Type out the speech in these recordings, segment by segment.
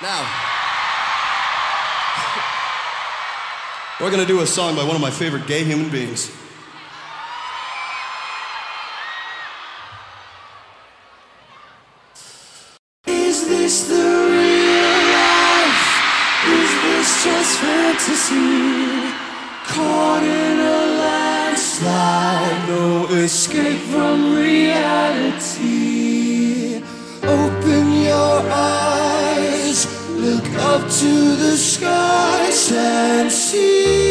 Now, we're gonna do a song by one of my favorite gay human beings. Is this the real life? Is this just fantasy? Caught in a landslide, no escape from reality. Open your eyes, look up to the skies and see.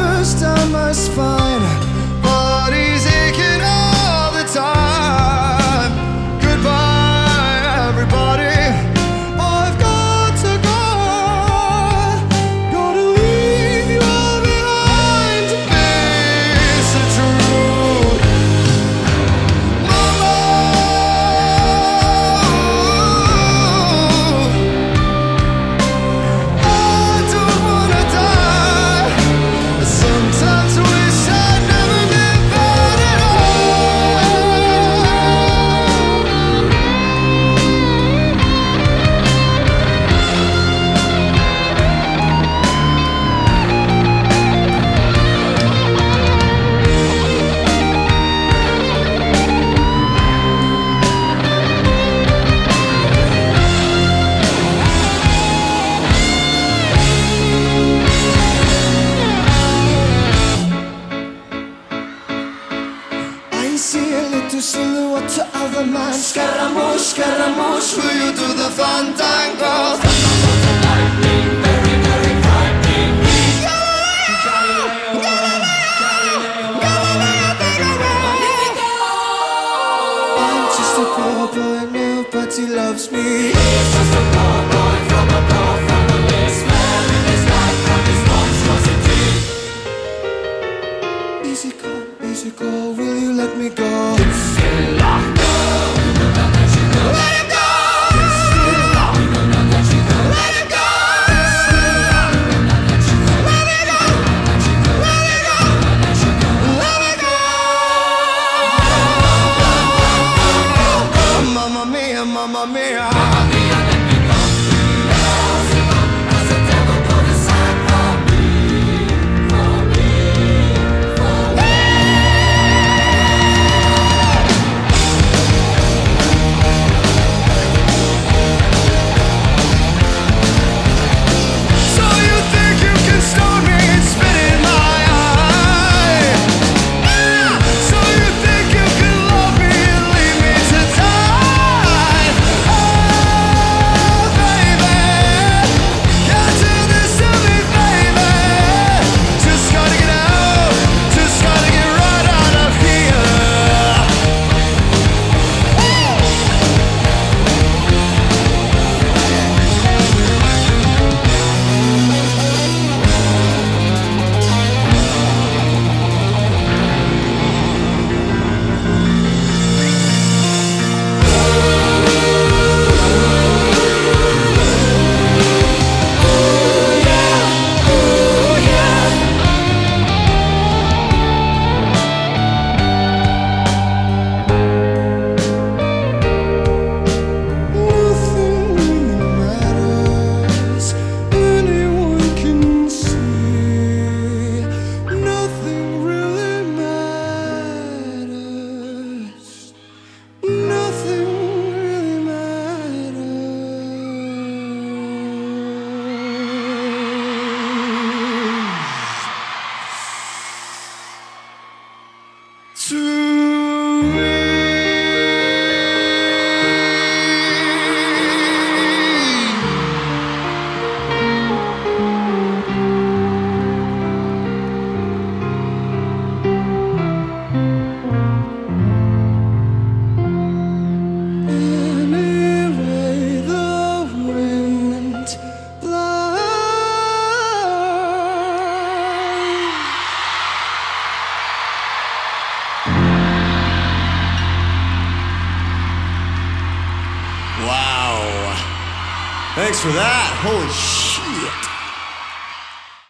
Sent I down my a little silhouette of a man Scaramouche, Scaramouche, will you do the fandango? Nobody loves me Easy Thanks for that. Holy shit.